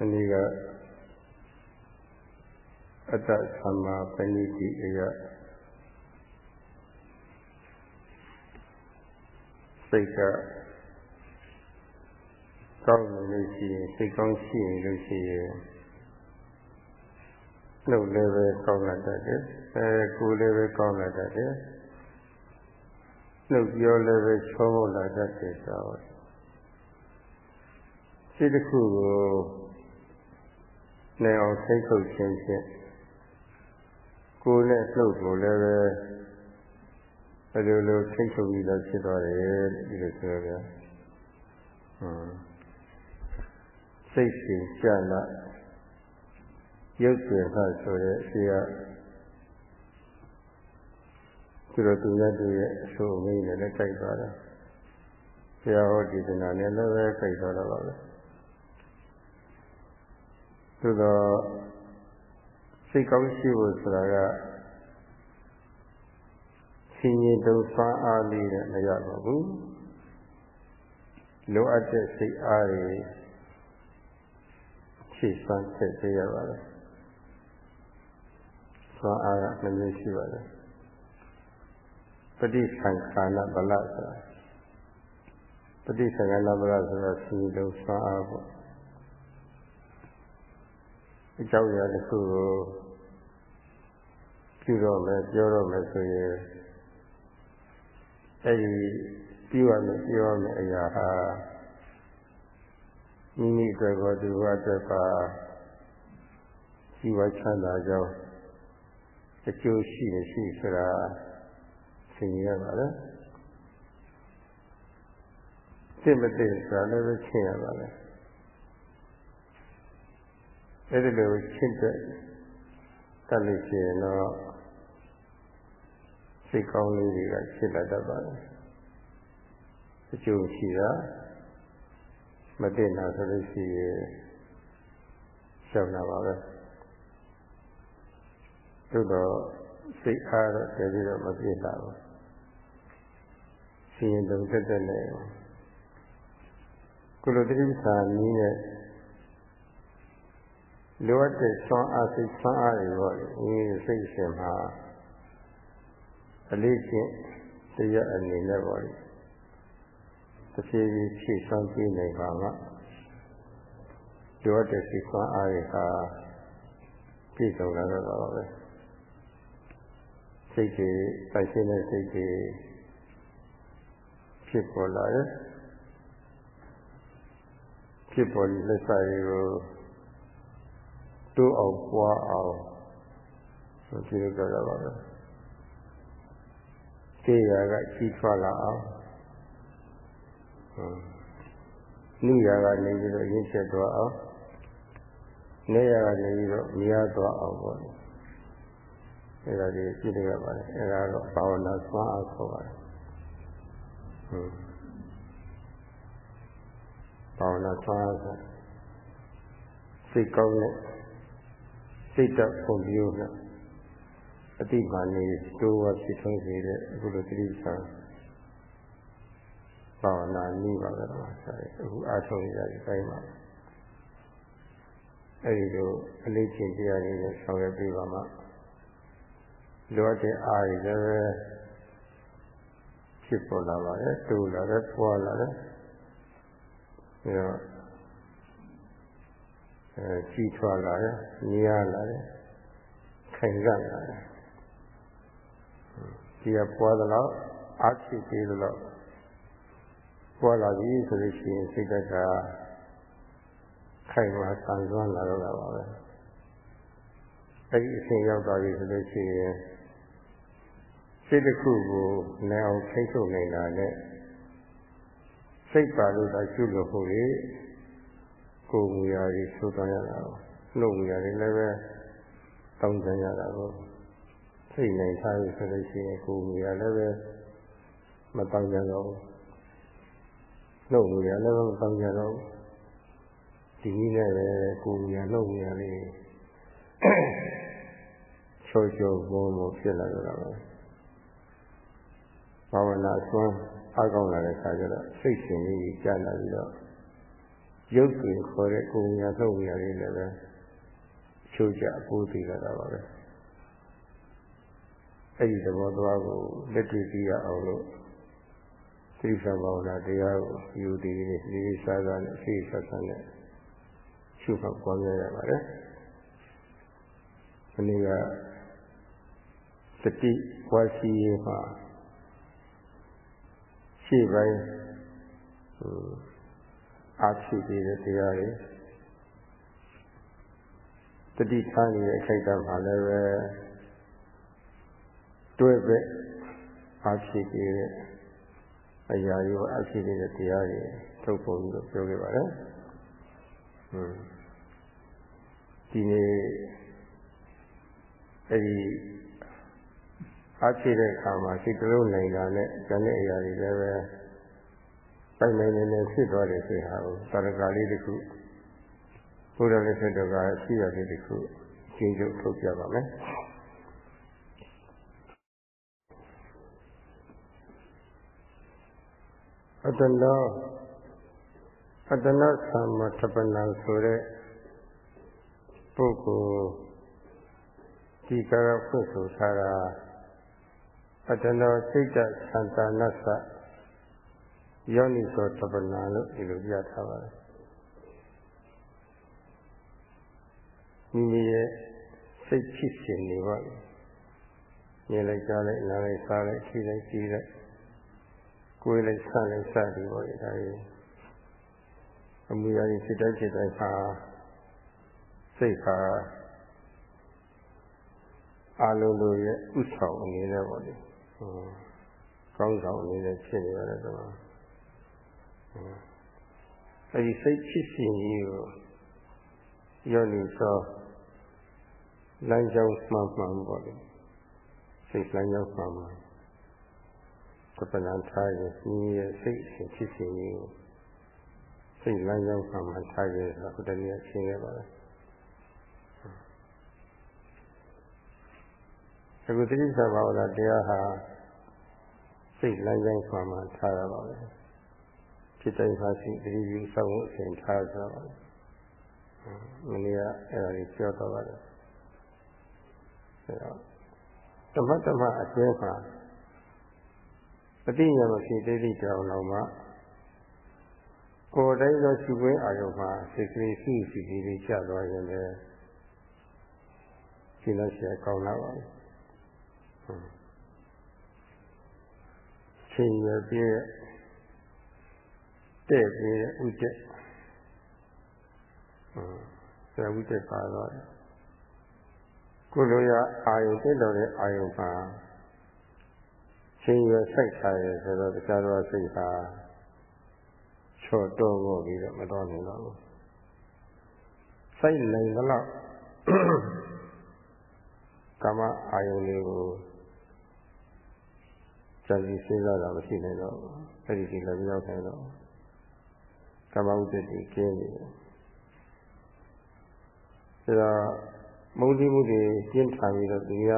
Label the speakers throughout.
Speaker 1: အနည်းကအတ္တသမ္မာပဏိတိအယစိတ်ကကောင်းနေလို့ရှိရင်စိတ်ကောင်းရှိနေလို့ရှိရင်နှုတ်လည်းပဲကောင်းလာတတ်တယ်အဲကိုယ်လည်းပဲကောင်းလာတတ်တယ်နှုတ်ပြောလည်းပဲချောမောလာတတ်တယ်ဆိုတော့စိတ်တစ်ခုကို နေအောင်စိတ်ထုတ်ခြင်းဖြင့်ကိုယ်နဲ့နှုတ်ကိုလည်းပဲဘယ်လိုလိုထိတ်ချုပ်ပြီးတော့ဖြစ်သွားတယ်ဒီလိုဆိုရဟွန်းစိတ်ရှင်ကြလာရုပ်ရှင်ဖတ်ဆိုတဲ့အစီအသူတို့သူရတူရဲ့အဆိုအမိနဲ့လည်းကြိုက်သွားတာဆရာဟောဒီသနာနဲ့လည်းပဲကြိုက်သွားတော့ပါပဲ သို့တော့စိတ်ကောင်းရှိဖို့ဆိုတာကရှင်ရင်တုံးဆွမ်းအားလေးနဲ့မရပါဘူးလိုအပ်တဲ့စိတ်အားတွေဖြည့်စွမ်းဆက်ပေးရပါတယ်ဆွမ်းအားကနှမျိုးရှိပါတယ်ပฏิသင်္ခါရဗလဆိုတာပฏิသင်္ခါရဗလဆိုတာရှင်ရင်တုံးဆွမ်းအားပေါ့ အကြောင်းအရာတစ်ခုကိုပြုတော့မယ်ပြောတော့မယ်ဆိုရင်အဲဒီပြုရမယ်ပြောရမယ်အရာဟာမိမိအတွက်ကောသူ့အတွက်ပါရှိဝချမ်းသာကြောင်းအကျိုးရှိနေရှိဆိုတာသင်ရပါလေသိမသိဆိုတာလည်းပဲရှင်းရပါလေ အဲဒီလိုရှင်းတဲ့တတ်လို့ရှိရင်တော့စိတ်ကောင်းလေးတွေကဖြစ်လာတတ်ပါတယ်အကျိုးရှိတာမသိတာဆိုလို့ရှိရင်ရှောက်လာပါပဲသို့တော့စိတ်အားတော့တကယ်တော့မပြည့်တာဘူးရှင်ရင်တုံတက်တက်နဲ့ကုလတိပ္ပာနည်းနဲ့ လိုအပ်တဲ့ဆွမ်းအားစိတ်ဆွမ်းအားတွေပေါ့လေဒီစိတ်ရှင်မှာအလေးချင်းတရားအနေနဲ့ပေါ့လေတစ်ဖြည်းဖြည်းဖြည့်ဆွမ်းပြနိုင်ပါမှလိုအပ်တဲ့စိတ်ဆွမ်းအားတွေဟာပြည့်စုံလာတော့ပါပဲစိတ်တွေတိုက်ရှင်းတဲ့စိတ်တွေဖြစ်ပေါ်လာတယ်ဖြစ်ပေါ်ပြီးလက်စာတွေကို တိုးအောင်ပွားအောင်ဆိုကြည့်ရကြတာပါပဲတေရာကကြီးထွားလာအောင်နုရာကနေပြီးတော့ရင်းချက်သွားအောင်နေရာကနေပြီးတော့မြားသွားအောင်ပေါ့အဲဒါကြီးကြည့်ရပါလေအဲဒါတော့ဘာဝနာဆွမ်းအားခေါ်ပါတယ်ဟုတ်ဘာဝနာဆွမ်းအားဆိုစိတ်ကောင်းတဲ့ စိတ်တဖွံ့ဖြိုးနဲ့အတိမာနေတိုးဝဖြစ်ထွန်းစေတဲ့အခုလိုတိရိစ္ဆာန်ဘာဝနာနည်းပါပဲတော့ဆိုရအခုအားထုတ်ရတဲ့တိုင်းမှာအဲဒီလိုအလေးချင်းတရားတွေနဲ့ဆောင်ရွက်ပြီးပါမှလိုအပ်တဲ့အားတွေလည်းဖြစ်ပေါ်လာပါတယ်တိုးလာတယ်ပွားလာတယ်အဲတော့ အဲကြီးထွားလာတယ်ညီးလာတယ်ခိုင်ခံ့လာတယ်ဒီကပွားသလောက်အားဖြစ်သေးသလောက်ပွားလာပြီဆိုလို့ရှိရင်စိတ်ကခိုင်မာဆန်စွမ်းလာတော့တာပါပဲအဲဒီအချိန်ရောက်သွားပြီဆိုလို့ရှိရင်စိတ်တစ်ခုကိုနိုင်အောင်ထိထုတ်နိုင်တာနဲ့စိတ်ပါလို့သာကျွလို့ဖို့လေ ကိုယ်မူရာကြီးသိုးသွားရတာနှုတ်မူရာတွေလည်းပဲတောင်းကြရတာကိုစိတ်နိုင်ထားပြီဆိုလို့ရှိရင်ကိုယ်မူရာလည်းပဲမတောင်းကြတော့ဘူးနှုတ်မူရာလည်းမတောင်းကြတော့ဘူးဒီနည်းနဲ့ပဲကိုယ်မူရာနှုတ်မူရာလေးချောချောဘုံဘုံဖြစ်လာတော့တာပဲဘာဝနာဆွမ်းအားကောင်းလာတဲ့အခါကျတော့စိတ်ရှင်လေးကြီးကြာလာပြီးတော့ ရုပ်တွေခေါ်တဲ့ကိုယ်ညာနှုတ်ညာလေးလည်းပဲချိုးကြအပိုးသိလာတာပါပဲအဲ့ဒီသဘောသွားကိုလက်တွေ့သိရအောင်လို့သတိစာဘာဝနာတရားကိုယူတည်နေဒီစားစားနဲ့အစိဆက်ဆက်နဲ့ရှုမှတ်ပွားများရပါတယ်။ဒီနေ့ကစတိဝါစီရေးမှာရှေ့ပိုင်း အားဖြည့်ပေးတဲ့တရားတွေတတိထားနေတဲ့အခိုက်အတန့်မှာလည်းပဲတွဲပဲအားဖြည့်ပေးတဲ့အရာရောအားဖြည့်ပေးတဲ့တရားတွေထုတ်ပေါ်ပြီးတော့ပြောခဲ့ပါတယ်။ဟွန်းဒီနေ့အဲဒီအားဖြည့်တဲ့အခါမှာစိတ်ကလေးနိုင်တာနဲ့ဇာနဲ့အရာတွေလည်းပဲ ပိုင်နိုင်နေနေဖြစ်သွားတယ်ဆိုဟာကိုသာရကလေးတစ်ခုဘုရားလက်ဆက်တော်ကရှိရတဲ့တစ်ခုရှင်းချုပ်ထုတ်ပြပါမယ်အတ္တနောအတ္တနောသမထပနံဆိုတဲ့ပုဂ္ဂိုလ်ဒီကရဖွင့်ဆိုထားတာအတ္တနောစိတ်တသံတနသ ယောနိသောတပနာလို့ဒီလိုပြထားပါတယ်မိမိရဲ့စိတ်ဖြစ်စဉ်တွေပါမြင်လိုက်ကြားလိုက်နားလိုက်စားလိုက်ထိလိုက်ကြည့်လိုက်ကိုယ်လိုက်ဆန့်လိုက်စသည်ပေါ့လေဒါကြီးအမှုရာကြီးစိတ်တိုင်းစိတ်တိုင်းဟာစိတ်ဟာအာလုံးလိုရဲ့ဥဆောင်အနေနဲ့ပေါ့လေကောင်းဆောင်အနေနဲ့ဖြစ်နေရတယ်တော့ အဲဒီစိတ်ဖြစ်စဉ်ကြီးကိုယောနိသောလမ်းကြောင်းမှန်မှန်ပေါ့လေစိတ်လမ်းကြောင်းမှန်မှန်သပ္ပနာထားရင်ဒီရဲ့စိတ်ဖြစ်စဉ်ကြီးကိုစိတ်လမ်းကြောင်းမှန်မှန်ထားရင်ဆိုတော့တည်းကရှင်းရပါတယ်အခုတိစ္ဆာဘာဝနာတရားဟာစိတ်လမ်းကြောင်းမှန်မှန်ထားရပါပဲ ဖြစ်တိုင်းပါရှိတတိယဆောင်းအစဉ်ထားကြပါမနေ့ကအဲ့ဒါကြီးပြောတော့ပါတယ်အဲတော့တမတ်တမအကျဲမှာအတိညာမရှိသေးသည့်တောင်တော့မှကိုယ်တိုင်းသောရှိခွင့်အာရုံမှာစိတ်ကလေးရှိရှိလေးလေးကျသွားရင်လည်းရှင်းလို့ရှိရကောင်းလာပါဘူးချိန်ရပြည့် တဲ့ပြီးတဲ့ဥဒက်ဆရာဥဒက်ပါတော့ကုလိုရအာယုတက်တော်တဲ့အာယုမှာချိန်ရစိုက်ထားရဆိုတော့တရားတော်စိတ်ဟာချော့တော့ဖို့ပြီးတော့မတော်နိုင်တော့ဘူးစိုက်နိုင်တော့ကာမအာယုလေးကိုဇာတိစဉ်းစားတာမရှိနိုင်တော့အဲ့ဒီဒီလည်းမရောက်နိုင်တော့ ကမ္မဥဒ္ဒတိကျင်းနေတယ်ဒါတော့မုန်းတိမှုတွေကျင်းထန်ပြီးတော့သူက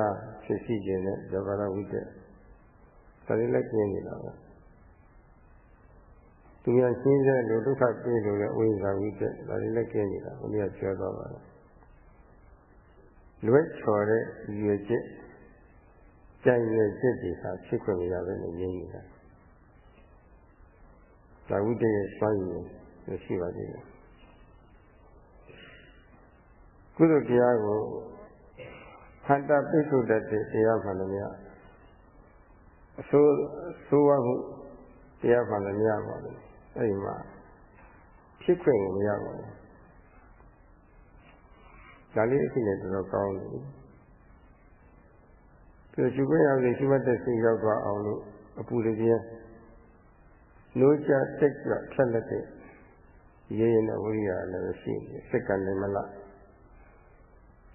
Speaker 1: ဖြစ်ရှိခြင်းနဲ့ဇဂရဝိတ္တဒါလေးလည်းကျင်းနေတာပဲသူကရှင်းတဲ့လူဒုက္ခပြေလို့လည်းဝိဇ္ဇာဝိတ္တဒါလေးလည်းကျင်းနေတာဘုရားပြောတော့ပါတယ်လွဲချော်တဲ့ရွယ်ချက်ကြံရွယ်ချက်တွေဟာဖြစ်ခွင့်မရဘဲနဲ့ရင်းနေတာဒါဝိတ္တရဲ့စွမ်းရည် ရှိပါသေးတယ်ကုသိုလ်တရားကိုဟန္တာပိစုတတ်တဲ့တရားမှလည်းမရအဆိုးဆိုးဝါးမှုတရားမှလည်းမရပါဘူးအဲဒီမှာဖြစ်ခွင့်ကိုမရပါဘူးဒါလေးအဖြစ်နဲ့တော်တော်ကောင်းတယ်ဒီရှုခွင့်ရလို့ရှုမှတ်တဲ့စိတ်ရောက်သွားအောင်လို့အပူတည်းနိုးချတက်ကြဖြတ်လက်တဲ့ ရေးရင်ဝိရိယလည်းရှိတယ်စက္ကန့်နဲ့မလား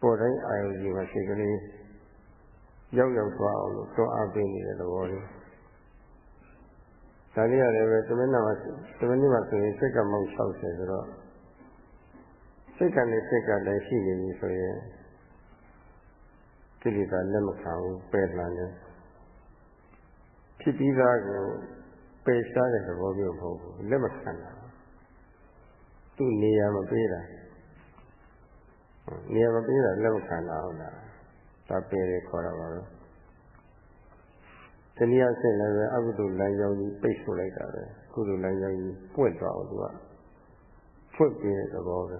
Speaker 1: ပေါ်တိုင်းအာယုကြီးမှာစိတ်ကလေးရောက်ရောက်သွားအောင်လို့တွန်းအားပေးနေတဲ့သဘောလေးဒါလေးရတယ်ပဲသမဏမှာသမဏမှာဆိုရင်စက္ကန့်မောင်း60ဆိုတော့စက္ကန့်နဲ့စက္ကန့်လည်းရှိနေပြီဆိုရင်ကိလေသာလက်မခံဘူးပယ်လာတယ်ဖြစ်ပြီးသားကိုပယ်ရှားတဲ့သဘောမျိုးမဟုတ်ဘူးလက်မခံတာ သူသူ့နေရာမပေးတာနေရာမပေးတာလက်မခံတာဟုတ်လားဒါပယ်တယ်ခေါ်တာပါပဲတနည်းအားဖြင့်လည်းပဲအကုသိုလ်လမ်းကြောင်းကြီးပိတ်ဆို့လိုက်တာပဲကုသိုလ်လမ်းကြောင်းကြီးပွင့်သွားအောင်သူကဖွင့်ပြတဲ့သဘောပဲ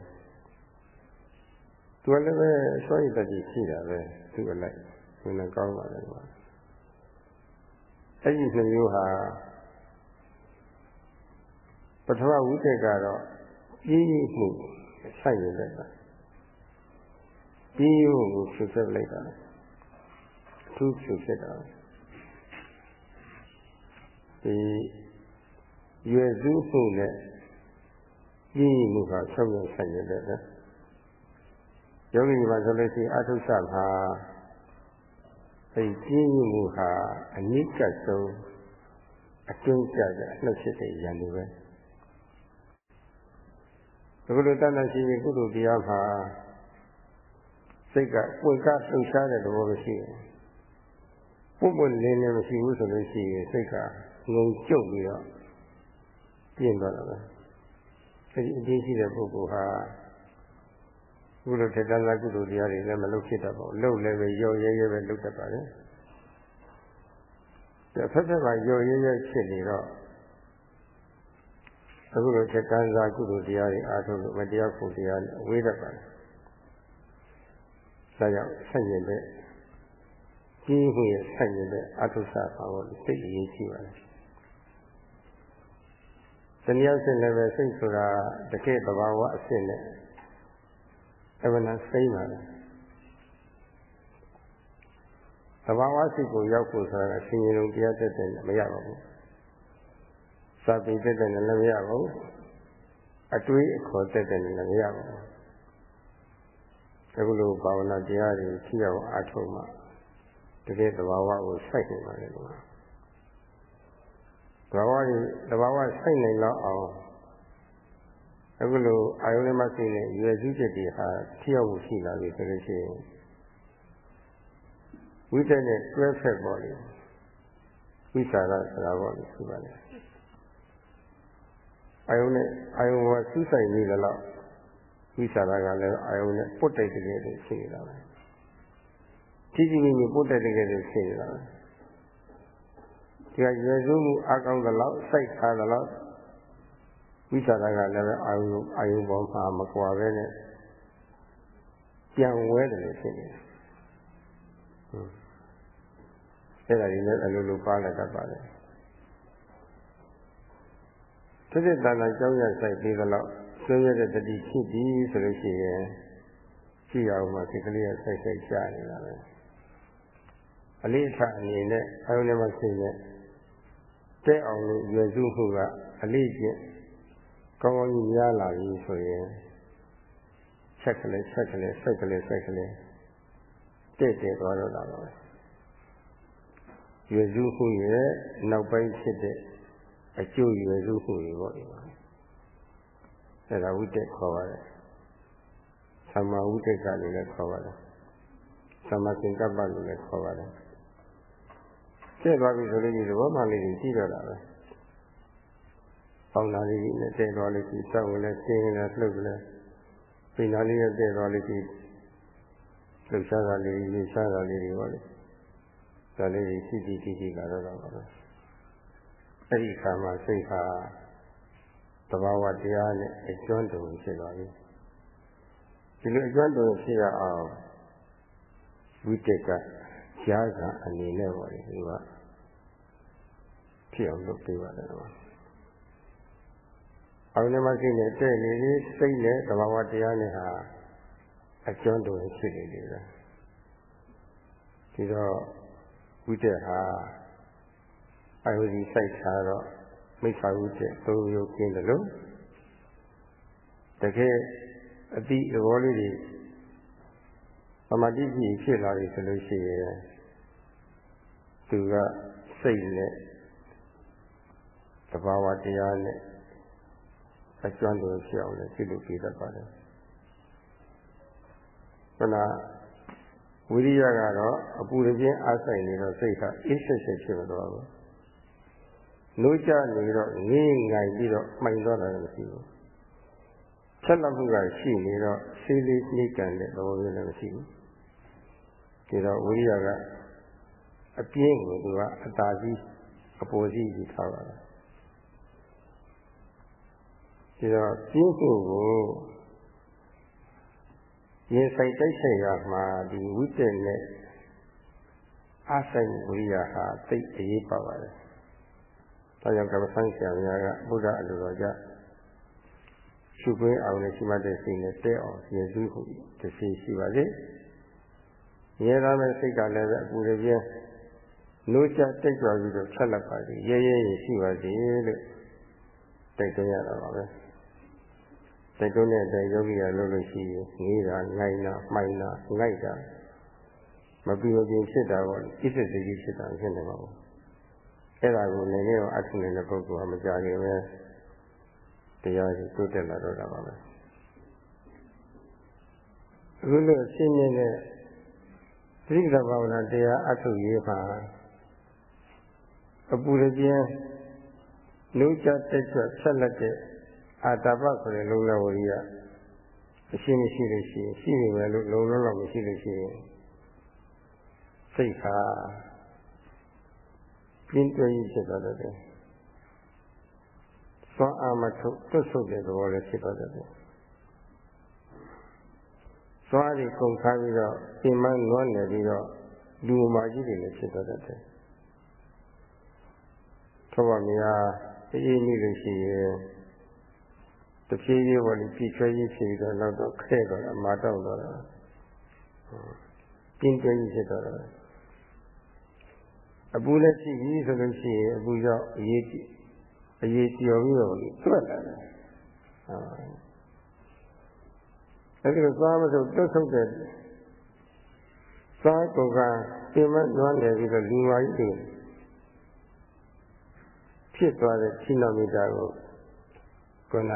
Speaker 1: သူကလည်းပဲစွန့်ရည်တတိရှိတာပဲသူ့အလိုက်ဘယ်နဲ့ကောင်းပါလဲကွာအဲ့ဒီနှမျိုးဟာပထမဝိတက်ကတော့ ပြင်းမှုဆိုင်ရတဲ့တာပြင်းမှုကိုဖြစ်ဆက်လိုက်တာအထူးဖြစ်ဆက်တာဒီရွယ်စုမှုနဲ့ပြင်းမှုကဆက်ရဆိုင်ရတဲ့တာယောဂီမှာဆိုလို့ရှိရင်အထုဆမှာအဲဒီပြင်းမှုဟာအနိကဆုံးအတွင်းကျတဲ့အနှုတ်ဖြစ်တဲ့ဉာဏ်တွေပဲ အခုလိုတဏ္ဍရှိရင်ကုသိုလ်တရားမှာစိတ်ကပွင့်ကားလှုပ်ရှားတဲ့သဘောမရှိဘူးပွင့်ပွင့်လင်းလင်းမရှိဘူးဆိုလို့ရှိရင်စိတ်ကငုံကျုပ်ပြီးတော့ပြင်းသွားတာပဲအဲဒီအချင်းရှိတဲ့ပုဂ္ဂိုလ်ဟာကုသိုလ်ထေတ္တနာကုသိုလ်တရားတွေလည်းမလုပ်ဖြစ်တတ်ပါဘူးလုပ်လည်းပဲရောရဲရဲပဲလုပ်တတ်ပါလေဒါဖက်ဖက်ကရောရဲရဲဖြစ်နေတော့ အခုလိုချက်ကန်းစားကုသိုလ်တရားတွေအားထုတ်လို့မတရားဖို့တရားအဝေးတတ်ပါတယ်။ဒါကြောင့်ဆက်ရင်တဲ့ကြီးမှုရဲ့ဆက်ရင်တဲ့အာထုဆာပါဖို့စိတ်အရေးကြီးပါတယ်။တနည်းအားဖြင့်လည်းပဲစိတ်ဆိုတာတကယ်သဘာဝအဖြစ်နဲ့အမှန်စိမ့်ပါတယ်။သဘာဝစိတ်ကိုရောက်ဖို့ဆိုတာအရှင်ရုံတရားတက်တယ်မရပါဘူး။ စာပေတက်တဲ့လည်းမရပါဘူးအတွေးအခေါ်တက်တဲ့လည်းမရပါဘူးအခုလိုဘာဝနာတရားတွေကြည့်အောင်အားထုတ်မှတကယ်သဘာဝကိုစိုက်နေပါလေကွာသဘာဝကြီးသဘာဝစိုက်နေတော့အောင်အခုလိုအာယုန်နဲ့မှသိတဲ့ရွယ်စုချက်တွေဟာထိရောက်မှုရှိလာပြီဆိုလို့ရှိရင်ဝိတ္တနဲ့တွဲဖက်ပေါ်လေဝိသရာဆိုတာပေါ်လေရှိပါလေ အာယုံနဲ့အာယုံကစူးဆိုင်နေတယ်လို့ဝိသရာကလည်းအာယုံနဲ့ပုတ်တိုက်တကယ်လို့ရှိနေတာပဲကြီးကြီးကြီးပုတ်တိုက်တကယ်လို့ရှိနေတာပဲဒီကရွယ်စုမှုအကောင်းသလောက်စိုက်ထားသလောက်ဝိသရာကလည်းအာယုံအာယုံပေါ်မှာမကွာပဲနဲ့ပြန်ဝဲတယ်လို့ဖြစ်နေတယ်အဲ့ဒါကြီးလည်းအလိုလိုပါလာတတ်ပါတယ် သစ္စာတဏ္ဍကြောင်းရဆိုင်ပြီးတော့ဆွေးရတဲ့တတိဖြစ်ပြီဆိုလို့ရှိရင်ကြည့်အောင်မှစိတ်ကလေးကစိုက်စိုက်ရှားနေတာပဲအလေးအထအနေနဲ့အယုံနဲ့မှရှိနေတဲ့အောင်လို့ရွယ်စုမှုကအလေးကျင့်ကောင်းကောင်းကြီးများလာပြီဆိုရင်ဆက်ကလေးဆက်ကလေးဆက်ကလေးဆက်ကလေးတဲ့တဲ့သွားတော့တာပါပဲရွယ်စုမှုရဲ့နောက်ပိုင်းဖြစ်တဲ့ အကျိုးရွယ်စုမှုတွေပေါ့ဒီမှာအဲဒါဝိတက်ခေါ်ပါတယ်သမ္မာဝိတက်ကလို့လည်းခေါ်ပါတယ်သမ္မာသင်္ကပ္ပလို့လည်းခေါ်ပါတယ်ကျက်သွားပြီဆိုလို့ဒီသဘောမှလေးကြီးကြည့်တော့တာပဲပေါင်းလာလေးကြီးနဲ့တဲ့သွားလို့ဒီစောက်ဝင်လဲရှင်းရင်လည်းလှုပ်လဲပိနာလေးနဲ့တဲ့သွားလို့ဒီလှုပ်ရှားတာလေးကြီးရှားတာလေးတွေပေါ့လေဒါလေးကြီးရှိရှိရှိရှိလာတော့တာပါပဲ အဲ့ဒီခါမှာစိတ်ဟာသဘာဝတရားနဲ့အကျွမ်းတုံဖြစ်သွားပြီဒီလိုအကျွမ်းတုံဖြစ်ရအောင်ဝိတက်ကကြားကအနေနဲ့ပေါ့လေဒီကဖြစ်အောင်လုပ်ပေးပါတယ်ကွာအောင်နေမှစိတ်နဲ့တဲ့နေပြီးစိတ်နဲ့သဘာဝတရားနဲ့ဟာအကျွမ်းတုံဖြစ်နေတယ်ဒီတော့ဝိတက်ဟာ အာယုဒီစိုက်ထားတော့မိစ္ဆာဝိတ္တသုံးမျိုးကျင်းတယ်လို့တကယ်အတိသဘောလေးတွေပမာတိကြီးဖြစ်လာပြီဆိုလို့ရှိရင်သူကစိတ်နဲ့တဘာဝတရားနဲ့အကျွမ်းတော်ဖြစ်အောင်လည်းပြုလုပ်ပေးတတ်ပါတယ်။ခဏဝိရိယကတော့အပူရပြင်းအားဆိုင်နေတော့စိတ်ကအေးဆက်ဆက်ဖြစ်မသွားဘူး။ နိုးကြနေတော့ငေးငိုင်ပြီးတော့မှိုင်သွားတာမရှိဘူးဆက်လက်မှုကရှိနေတော့ဆေးလေးနှိမ့်ကန်တဲ့သဘောမျိုးလည်းမရှိဘူးဒီတော့ဝိရိယကအပြင်းကိုသူကအတားကြီးအပေါ်ကြီးယူထားပါတယ်ဒီတော့ပြင်းဖို့ကိုရင်ဆိုင်တိုက်ဆိုင်ရမှာဒီဝိတ္တနဲ့အားဆိုင်ဝိရိယဟာသိအရေးပါပါတယ်။ ဒါကြောင့်ကမ္ဘာဆိုင်ဆရာများကဘုရားအလိုတော်ကြရှုပွင့်အောင်နဲ့ရှိမှတဲ့စိတ်နဲ့တဲအောင်ရည်စူးဖို့တရှိရှိပါစေ။ရဲသားမဲ့စိတ်ကလည်းပဲအပူရပြင်းနိုးချတိတ်ကြွပြီးတော့ဆက်လက်ပါစေ။ရဲရဲရရှိပါစေလို့တိုက်တွန်းရတာပါပဲ။တိုက်တွန်းတဲ့အတိုင်းယောဂီရလုပ်လို့ရှိရင်ငေးတာ၊ငိုင်းတာ၊မှိုင်းတာ၊ငိုက်တာမပြီးမပြင်းဖြစ်တာပေါ့ဣစ္ဆစိတ်ကြီးဖြစ်တာဖြစ်နေမှာပေါ့ အဲ့ဒါကိုလည်းလည်းအထုနေတဲ့ပုဂ္ဂိုလ်ကမကြခင်ပဲတရားကြီးတိုးတက်လာတော့တာပါပဲအခုလိုရှင်းနေတဲ့သတိကဘာဝနာတရားအထုရေးပါအပူရပြင်းနှုတ်ချတက်ချဆက်လက်တဲ့အာတပဆိုတဲ့လုံးလဝရိယအရှင်းမရှိလို့ရှိရင်ရှိနေမယ်လို့လုံးလုံးတော့မရှိလို့ရှိရင်စိတ်ဟာ ပြင်းတွဲကြီးဖြစ်သွားတယ်။သွားအာမထုတ်တွတ်ဆုပ်တဲ့သဘောလည်းဖြစ်သွားတယ်။သွားရီကုန်ခါပြီးတော့ပြင်မနွမ်းနေပြီးတော့လူမာကြီးတွေလည်းဖြစ်သွားတယ်။သောပါမြာအေးမိလို့ရှိရင်တဖြည်းဖြည်းပေါ်ပြီးပြည့်ချွဲကြီးဖြစ်ပြီးတော့နောက်တော့ခဲတော့အမာတောက်တော့တာ။ပြင်းတွဲကြီးဖြစ်သွားတယ်။ အပူလည်းရှိပြီဆိုလို့ရှိရင်အပူကြောင့်အရေးအရေးကျော်ပြီးတော့တွက်လာတယ်။အဲဒီလိုသွားမလို့တွတ်ဆုပ်တဲ့စားကုန်ကပြင်မနွမ်းနေပြီးတော့လူဝါကြီးတွေဖြစ်သွားတဲ့ခိနိုမီတာကိုခုန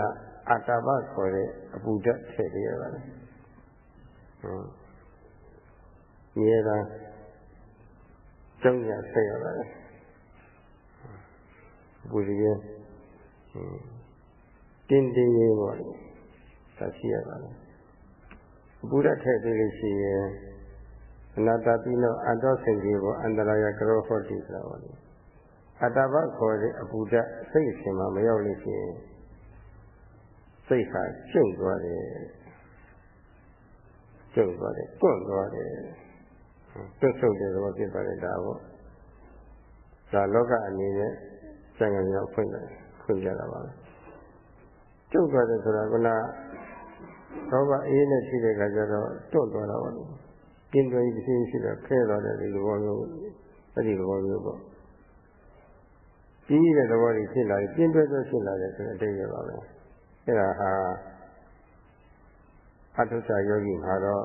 Speaker 1: အာတာပခေါ်တဲ့အပူဓာတ်ထည့်ရပါတယ်။ဟုတ်။မြေတာ ကျောင်းရဆက်ရပါတယ်ပူစီရင်တင်းတင်းရေးပေါ့လေဆက်ရှိရပါတယ်ဘုရားထည့်သေးလို့ရှိရင်အနာတပိနောအတ္တစိတ်ကြီးကိုအန္တရာယကရောဟောတိဆိုတာပါလေအတ္တဘခေါ်တဲ့အပူဓာတ်စိတ်အရှင်မှာမရောက်လို့ရှိရင်စိတ်ဟာကျုပ်သွားတယ်ကျုပ်သွားတယ်တွန့်သွားတယ် တွတ်ဆုပ်တဲ့သဘောဖြစ်ပါတယ်ဒါပေါ့ဒါလောကအနေနဲ့စံငံရောက်ဖွင့်တယ်ဖွင့်ကြတာပါပဲကျုပ်သွားတယ်ဆိုတာကလောဘအေးနဲ့ရှိတဲ့ခါကျတော့တွန့်သွားတာပေါ့ပြင်းသွင်းပြီးရှိတော့ခဲသွားတဲ့ဒီသဘောမျိုးအဲ့ဒီသဘောမျိုးပေါ့ပြီးတဲ့သဘောကြီးဖြစ်လာပြီးပြင်းသွင်းသွားဖြစ်လာတယ်ဆိုတဲ့အတိတ်ရပါပဲအဲ့ဒါဟာအထုဆာယောဂီမှာတော့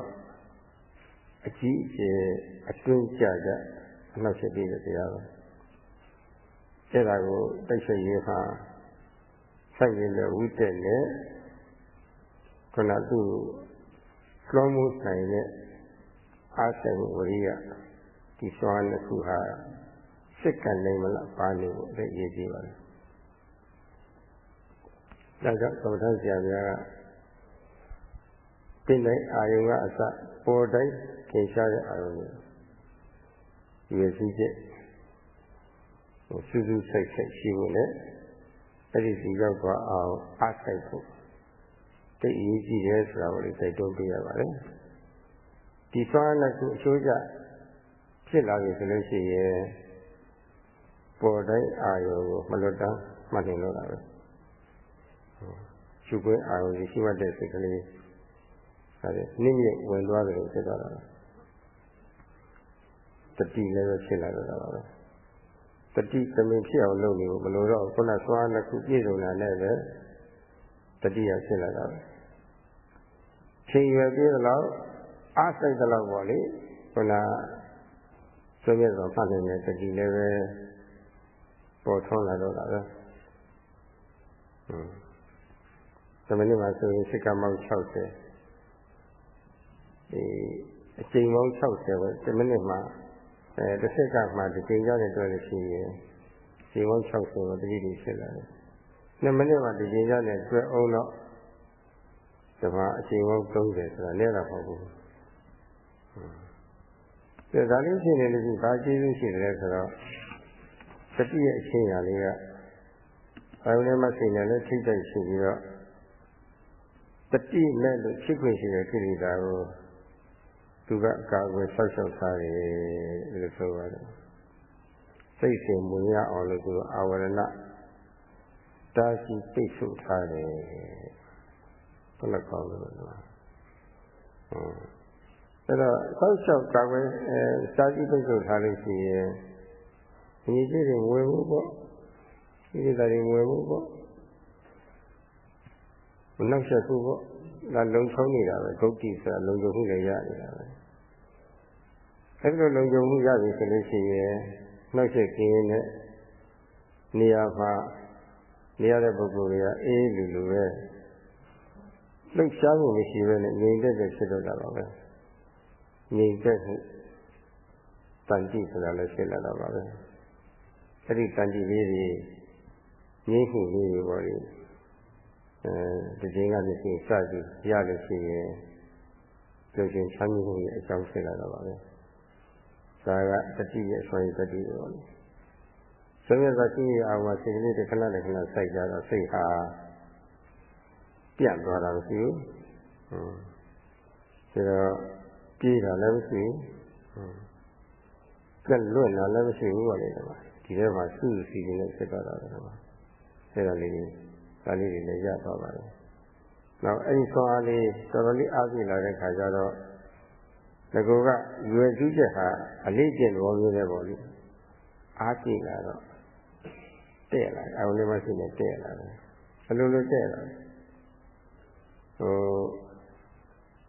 Speaker 1: အကြီးအကျယ်အတွင်းကြကြအနောက်ဖြစ်ပြီးတဲ့တရားပဲအဲ့ဒါကိုတိုက်ဆွေရေးမှာဆိုင်ရတဲ့ဝိတက်နဲ့ခုနသူ့လွှမ်းမိုးနိုင်တဲ့အာသဝရိယဒီစွမ်းနှစ်ခုဟာစိတ်ကနိုင်မလားပါနေဖို့အရေးကြီးပါတယ်ဒါကြောင့်သမထဆရာများကပြင်းတဲ့အာယုံကအစပေါ်တိုင်း ထင်ရှားတဲ့အာရုံတွေရွေးစည်းချက်စူးစူးဆိုင်ဆိုင်ရှိဖို့နဲ့အဲ့ဒီစီရောက်သွားအောင်အားဆိုင်ဖို့တိတ်အရေးကြီးတယ်ဆိုတာကိုလည်းတိုက်တွန်းပေးရပါတယ်ဒီစွမ်းနဲ့ခုအချိုးကျဖြစ်လာပြီဆိုလို့ရှိရင်ပေါ်တိုင်းအာရုံကိုမလွတ်တမ်းမှတ်နေလို့တာပဲရှုခွင့်အာရုံရှိမှတ်တဲ့စိတ်ကလေးအဲဒီနည်းနည်းဝင်သွားတယ်လို့ဖြစ်သွားတာ တတိလည်းပဲဖြစ်လာတော့တာပါပဲတတိသမင်ဖြစ်အောင်လုပ်နေဖို့မလိုတော့ခုနစွာနှစ်ခုပြည့်စုံလာနဲ့ပဲတတိယဖြစ်လာတာပဲချိန်ရွယ်ပြီးတော့အားစိတ်တော့ပေါ့လေခုနဆွေးမြဲစွာဖတ်နေတဲ့တတိလည်းပဲပေါ်ထွန်းလာတော့တာပဲဟွန်းသမဏေမှာဆိုရင်စိတ်ကမောက်60ဒီအချိန်ပေါင်း60ပဲ10မိနစ်မှာ အဲတစ်ဆက်ကမှဒီချိန်ရောက်တဲ့အတွက်လည်းရှိရင်ချိန်ပေါင်း60ပဲတတိတိဖြစ်လာတယ်2မိနစ်မှာဒီချိန်ရောက်တဲ့အတွက်အောင်တော့ဓမ္မအချိန်ပေါင်း30ဆိုတာနည်းတာမဟုတ်ဘူး။ဒါဒါလေးရှိနေလို့ရှိဘာကျေးဇူးရှိတယ်ဆိုတော့စတိရဲ့အချင်းရာလေးကအာယုန်ထဲမှာစိတ်နဲ့လည်းထိတ်တိုက်ရှိပြီးတော့တတိနဲ့လို့ဖြစ်ခွင့်ရှိတဲ့ကိလေသာကို သူကအကာအကွယ်ဆောက်ရှောက်ထားတယ်လို့ဆိုပါတယ်စိတ်ရှင်မွေရအောင်လို့သူအာဝရဏတာရှိပိတ်ဆို့ထားတယ်ဘယ်လိုကောင်းလဲဟုတ်အဲ့တော့ဆောက်ရှောက်ကာကွယ်အဲစာကြည့်ပိတ်ဆို့ထားလို့ရှိရင်ဒီကြီးတွေဝယ်ဖို့ပေါ့ဒီကိစ္စတွေဝယ်ဖို့ပေါ့မ နှောက်ယှက်ဖို့ပေါ့ဒါလုံချုံနေတာပဲဂုတ်တိဆိုတာလုံခြုံမှုလည်းရနေတာပဲအဲဒီလိုလုံခြုံမှုရပြီဆိုလို့ရှိရင်နှောက်ယှက်ကင်းတဲ့နေရာမှာနေရာတဲ့ပုဂ္ဂိုလ်တွေကအေးလူလူပဲလှုပ်ရှားမှုမရှိဘဲနဲ့ငြိမ်သက်တဲ့ဖြစ်တော့တာပါပဲငြိမ်သက်မှုတန်တိဆိုတာလည်းဖြစ်လာတာပါပဲအဲ့ဒီတန်တိလေးတွေငြိမ်မှုလေးတွေပေါ့လေအဲ ဒီချိန်ကနေစီစကြည့်ရလို့ရှိရင်လူချင်းချမ်းမြေ့မှုရဲ့အကြောင်းဖြစ်လာတော့ပါပဲဒါကတတိရဲ့ဆွေတတိတွေပေါ့လေဆုံးရသာရှိရအောင်မှာစိတ်ကလေးတစ်ခဏတစ်ခဏစိုက်ကြတော့စိတ်ဟာပြတ်သွားတာမရှိဘူးဟွန်းဒါတော့ပြေးတာလည်းမရှိဘူးဟွန်းကက်လွတ်တာလည်းမရှိဘူးပေါ့လေဒီမှာဒီထဲမှာစုစုစီစီနဲ့ဖြစ်သွားတာပဲဒီမှာအဲ့ဒါလေး ဒါလေးတွေလည်းရသွားပါတယ်နောက်အဲ့ဒီဆွမ်းအားလေးတော်တော်လေးအားပြလာတဲ့ခါကျတော့ငကူကရွယ်စုချက်ဟာအလေးကျင့်တော်မျိုးနဲ့ပေါ့လေအားကြည့်လာတော့တဲ့လာအုံလေးမရှိနဲ့တဲ့လာတယ်ဘယ်လိုလိုတဲ့လာဟို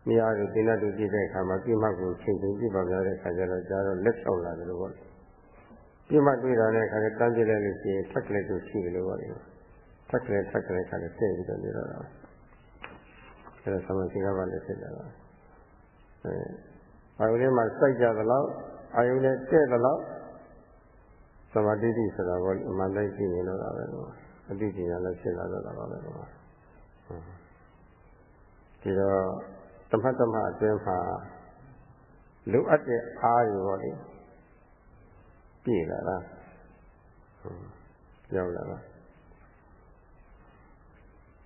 Speaker 1: မြားတွေတင်းတူကြည့်တဲ့အခါမှာပြမကိုချိန်ချိန်ကြည့်ပါများတဲ့ခါကျတော့ကျတော့လက်ချောက်လာတယ်လို့ပေါ့ပြမတွေ့တာနဲ့ခါကျတန်းကြည့်လိုက်လို့ရှိရင်ထက်ကလေးတို့ရှိတယ်လို့ပေါ့လေ ထက်ကလေးထက်ကလေးခါကျတဲ့ပြီးတော့နေတော့တာအဲဒါသမစီကပါလည်းဖြစ်ကြတာအဲအာယုန်ထဲမှာစိုက်ကြသလောက်အာယုန်နဲ့တဲ့သလောက်သမာဓိတိဆိုတာဘောအမှန်တိုင်းကြည့်နေတော့တာပဲလို့အတိဉာဏ်လည်းဖြစ်လာတော့တာပါပဲလို့ဒီတော့သမတ်သမအတွင်းမှာလိုအပ်တဲ့အားတွေပေါ့လေပြည့်လာတာရောက်လာတာ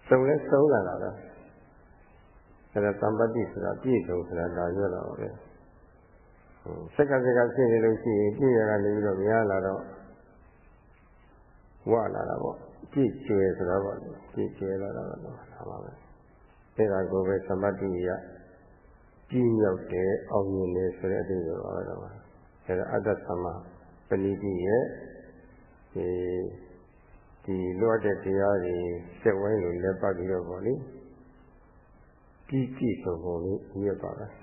Speaker 1: စုံလဲစုံလာတာပဲအဲဒါသံပတ္တိဆိုတာပြည့်စုံဆိုတာဒါရွတ်တော့ပဲစက်ကစက်ကဖြစ်နေလို့ရှိရင်ပြည့်ရကနေပြီးတော့များလာတော့ဝလာတာပေါ့ပြည့်ကျွယ်ဆိုတော့ပေါ့ပြည့်ကျွယ်လာတာတော့ဒါပါပဲအဲဒါကိုပဲသမတ္တိရပြည့်ရောက်တဲ့အောင်မြင်တယ်ဆိုတဲ့အတိတ်ကိုပါပဲတော့အဲဒါအတ္တသမပဏိတိရဲ့ဒီ ဒီလွတ်တဲ့တရားတွေစက်ဝိုင်းလိုလက်ပတ်ပြီးတော့ပေါ့လေပြီးကြည့်ဆုံးပုံလေးမြတ်ပါလား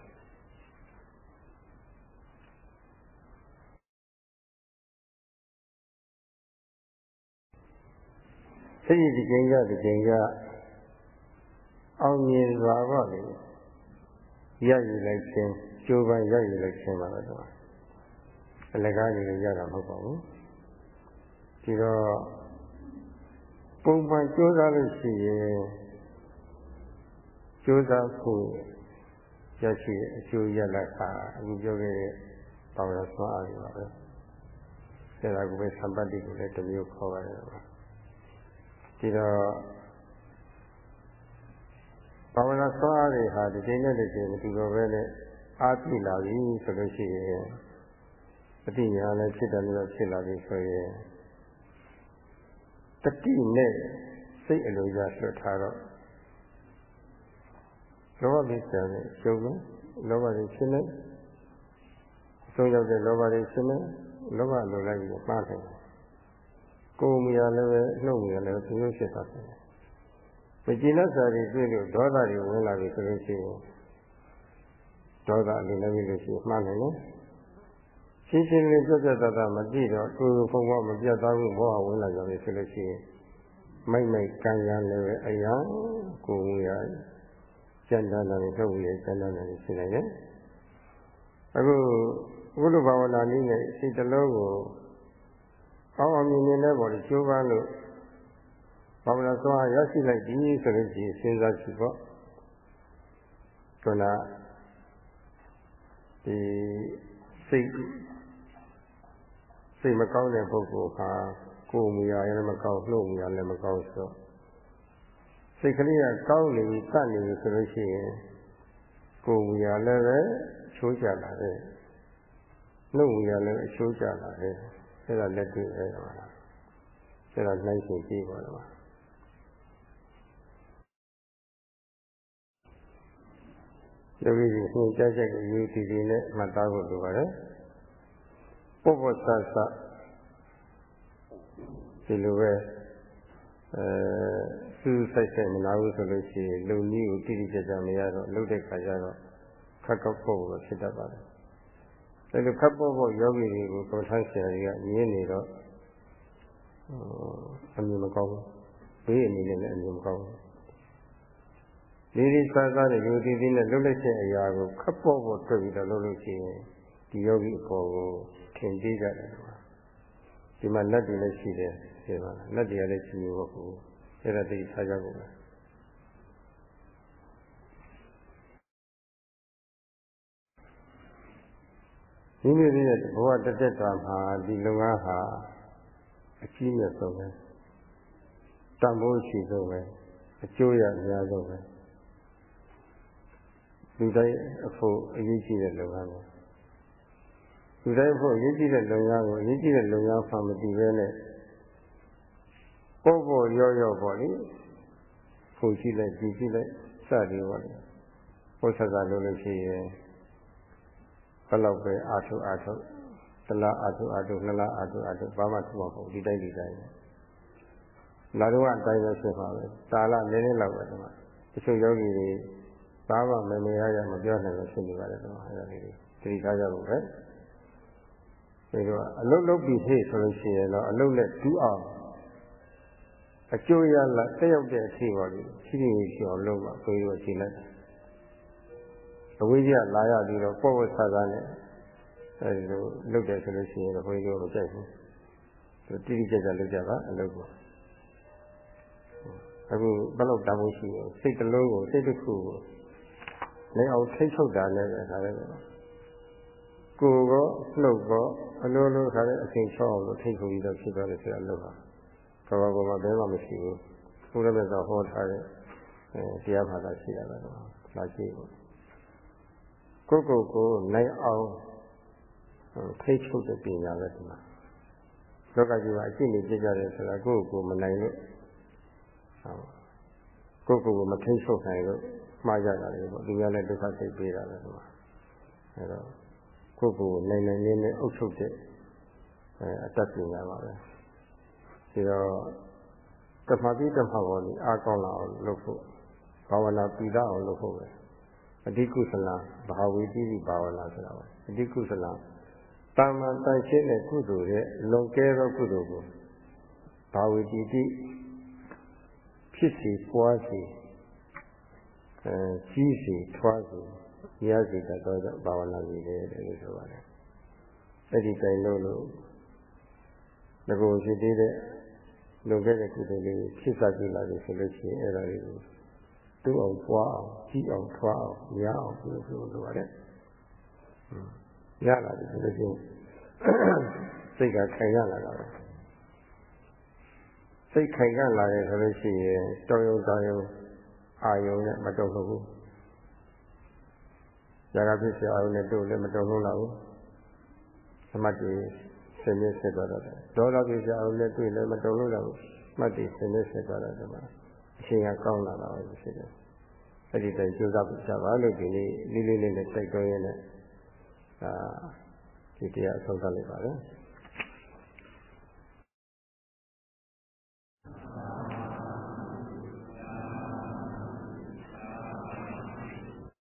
Speaker 1: အဲ့ဒီဒီချိန်ကဒီချိန်ကအောင်မြင်စွာပေါ့လေရယူလိုက်ခြင်းကြိုးပမ်းရယူလိုက်ခြင်းပါပဲတော့အလကားကြီးလည်းရတာမဟုတ်ပါဘူးဒီတော့ ပုံမှန်ကြိုးစားလို့ရှိရင်ကြိုးစားဖို့ရရှိတဲ့အကျိုးရလဒ်ဟာအခုပြောခဲ့တဲ့ပေါရဆွမ်းအားတွေပါပဲအဲဒါကိုပဲသံပတ္တိကိုလည်းတမျိုးခေါ်ပါတယ်ဒီတော့ဘာဝနာဆွမ်းအားတွေဟာဒီချိန်နဲ့ဒီချိန်မတူတော့ပဲနဲ့အားပြလာပြီဆိုလို့ရှိရင်အတိညာလည်းဖြစ်တယ်လို့ဖြစ်လာပြီဆိုရင် တတိနဲ့စိတ်အလိုရလွတ်ထားတော့လောဘကိစ္စနဲ့ရှုံမယ်လောဘတွေရှင်းနေအဆုံးရောက်တဲ့လောဘတွေရှင်းနေလောဘလိုလိုက်ပြီးပါတယ်ကိုယ်မူရလည်းပဲနှုတ်မူရလည်းသူမျိုးဖြစ်သွားတယ်မကြည်လက်စာတွေတွေ့လို့ဒေါသတွေဝင်လာပြီဆိုလို့ရှိရင်ဒေါသအလိုလည်းပြီးလို့ရှိရင်မှားနိုင်တယ် ရှင်းရှင်းလေးပြတ်ပြတ်သားသားမကြည့်တော့သူဖုံဖုံမပြတ်သားဘူးဘောဟဝင်လာကြပြီဆိုလို့ရှိရင်မိုက်မိုက်ကံရလည်းပဲအရာကိုယ်မူရကျန်တာလည်းထုတ်ပြီးကျန်တာလည်းရှိနိုင်တယ်အခုဘုလိုဘာဝနာနည်းနဲ့စိတ်တလုံးကိုအောင်းအောင်မြင်မြင်နဲ့ပေါ်ပြီးကျိုးပန်းလို့ဘာဝနာသွားရရှိလိုက်ပြီဆိုလို့ရှိရင်စဉ်းစားကြည့်ပေါ့ခုနဒီစိတ် စိတ်မကောင်းတဲ့ပုဂ္ဂိုလ်ဟာကိုယ်မူရလည်းမကောင်းနှုတ်မူရလည်းမကောင်းဆိုတော့စိတ်ကလေးကကောင်းနေပြီတတ်နေပြီဆိုလို့ရှိရင်ကိုယ်မူရလည်းပဲချိုးကြလာတယ်နှုတ်မူရလည်းအချိုးကြလာတယ်အဲ့ဒါလက်တွေ့ပဲပါလားအဲ့ဒါနှိုင်းရှင်ကြည့်ပါတော့ယောဂီကြီးရှင်ကြက်ကြက်ကိုယူတည်တည်နဲ့မှတ်သားဖို့လိုပါတယ် ပုပ္ပဆဆဒီလိုပဲအဲစူးစိုက်စိုက်မနာဘူးဆိုလို့ရှိရင်လုံကြီးကိုတိတိကျကျမရတော့လှုပ်တဲ့ခါကျတော့ခက်ကောက်ဖို့ပဲဖြစ်တတ်ပါတယ်အဲလိုခက်ဖို့ဖို့ယောဂီတွေကိုကိုယ်ထမ်းဆရာကြီးကမြင်နေတော့အမြင်မကောင်းဘူးဘေးအနေနဲ့လည်းအမြင်မကောင်းဘူးဒီဒီစားစားတဲ့ယူတည်တည်နဲ့လှုပ်လက်ချက်အရာကိုခပ်ပေါ်ပေါ်တွေ့ပြီးတော့လှုပ်လို့ရှိရင်ဒီယောဂီအပေါ်ကိုထ င်သေးကြတယ်ဒီမှာလက်တွေလည်းရှိတယ်ဒီမှာလက်တွေကလည်းရှိဘူးဟုတ်အဲ့ဒါသိထားကြဖို့ပဲမိမိရဲ့ဘဝတသက်တာမှာဒီလုပ်ငန်းဟာအကြီးမြတ်ဆုံးပဲတန်ဖိုးရှိဆုံးပဲအကျိုးရအများဆုံးပဲလူတိုင်းအဖို့အရေးကြီးတဲ့လုပ်ငန်းပဲ လူတိုင်းဖို့အရေးကြီးတဲ့လုပ်ငန်းကိုအရေးကြီးတဲ့လုပ်ငန်းမှမတည်ပဲနဲ့ပေါ်ပေါ်ရောရောပေါ့လေဖို့ရှိလိုက်ကြည့်ကြည့်လိုက်စသည်ပေါ့လေဘုဆက်ကလို့လို့ရှိရင်ဘယ်လောက်ပဲအာထုအာထုတလားအာထုအာထုနှစ်လားအာထုအာထုဘာမှထူမှာမဟုတ်ဒီတိုင်းဒီတိုင်းလာတော့အတိုင်းပဲဖြစ်ပါပဲတာလနည်းနည်းလောက်ပဲဒီမှာတချို့ယောဂီတွေဘာမှမမေရရမပြောနိုင်လို့ဖြစ်နေပါတယ်ဒီမှာအဲ့ဒါလေးတွေသတိထားကြဖို့ပဲ ဒါတော့အလုတ်လုတ်ပြီးဖြစ်ဆိုလို့ရှိရင်တော့အလုတ်နဲ့တူအောင်အကျိုးရလာတက်ရောက်တဲ့အထိပါလေရှိနေရှိအောင်လုပ်ပါဆိုပြီးချိန်လိုက်အဝိဇ္ဇလာရပြီးတော့ပေါ့ပေါ့ဆာဆာနဲ့အဲဒီလိုလုပ်တယ်ဆိုလို့ရှိရင်ဘုန်းကြီးတို့မကြိုက်ဘူးသူတိတိကျကျလုပ်ကြပါအလုပ်ကိုအခုဘယ်လောက်တမ်းဖို့ရှိလဲစိတ်တစ်လုံးကိုစိတ်တစ်ခုကိုလည်းအောင်ထိတ်ချုပ်တာလည်းပဲဒါလည်းပဲ ကိုယ်ကောနှုတ်ကောအလိုလိုခါတဲ့အချိန်ချောအောင်လို့ထိတ်ခုပြီးတော့ဖြစ်သွားတယ်ဆိုတော့လုပ်ပါကဘာပေါ်မှာဘယ်မှမရှိဘူးဘုရားမြတ်စွာဟောထားတဲ့အဲတရားဘာသာရှိတာပဲတော့လာရှိဘူးကိုယ့်ကိုယ်ကိုနိုင်အောင်ထိတ်ချုပ်တဲ့ပညာပဲဒီမှာလောကကြီးမှာအကျင့်နေကြကြတယ်ဆိုတာကိုယ့်ကိုယ်မနိုင်လို့ကိုယ့်ကိုယ်ကိုမထိတ်ချုပ်နိုင်လို့မှားကြတာလေပေါ့သူများလည်းဒုက္ခစိတ်ပေးတာပဲဒီမှာအဲတော့ ကိုယ့်ကိုယ်နိုင်နိုင်နေနဲ့အုပ်ချုပ်တဲ့အဲအတ္တပညာပါပဲဒီတော့တမတိတမဘောလေးအားကောင်းလာအောင်လုပ်ဖို့ဘာဝနာပြီးသားအောင်လုပ်ဖို့ပဲအဓိကုသလဘာဝေတိတိဘာဝနာဆိုတာပါအဓိကုသလတာမန်တန်ရှင်းတဲ့ကုသိုလ်ရဲ့လွန်ကဲသောကုသိုလ်ကိုဘာဝေတိတိဖြစ်စီပွားစီအဲကြီးစီထွားစီ ရစီတတ်သောဘာဝနာကြီးတယ်လို့ဆိုပါတယ်အဲ့ဒီတိုင်လို့လို့ငကိုရှိသေးတဲ့လွန်ခဲ့တဲ့ကုသိုလ်လေးဖြစ်စားကြည့်လာတယ်ဆိုလို့ရှိရင်အဲ့ဒါလေးကိုတူအောင်ပွားအောင်ကြီးအောင်ထွားအောင်ရအောင်ပြုလို့လိုရတယ်။ရလာပြီဆိုလို့ရှိရင်စိတ်ကခိုင်ရလာတာပဲ။စိတ်ခိုင်ရလာတယ်ဆိုလို့ရှိရင်တောင်းယုံတောင်းယုံအာယုံနဲ့မတုံ့လို့ဘူး။ ຢာကဖြစ်စေအာယုံနဲ့တို့လည်းမတုံ့လို့လာဘူး။သမတ်တွေဆင်းရဲဆက်သွားတော့တယ်ဒေါသကိစ္စအောင်လည်းတွေ့လည်းမတုံလို့တော့မှတ်တည်ဆင်းရဲဆက်သွားတော့တယ်မှာအချိန်ကကောင်းလာတာပဲဖြစ်တယ်အဲ့ဒီတိုင်ကြိုးစားပြပါလို့ဒီနေ့လေးလေးလေးနဲ့တိုက်တွန်းရင်းနဲ့အာဒီတရားအဆုံးသတ်လိုက်ပါပဲ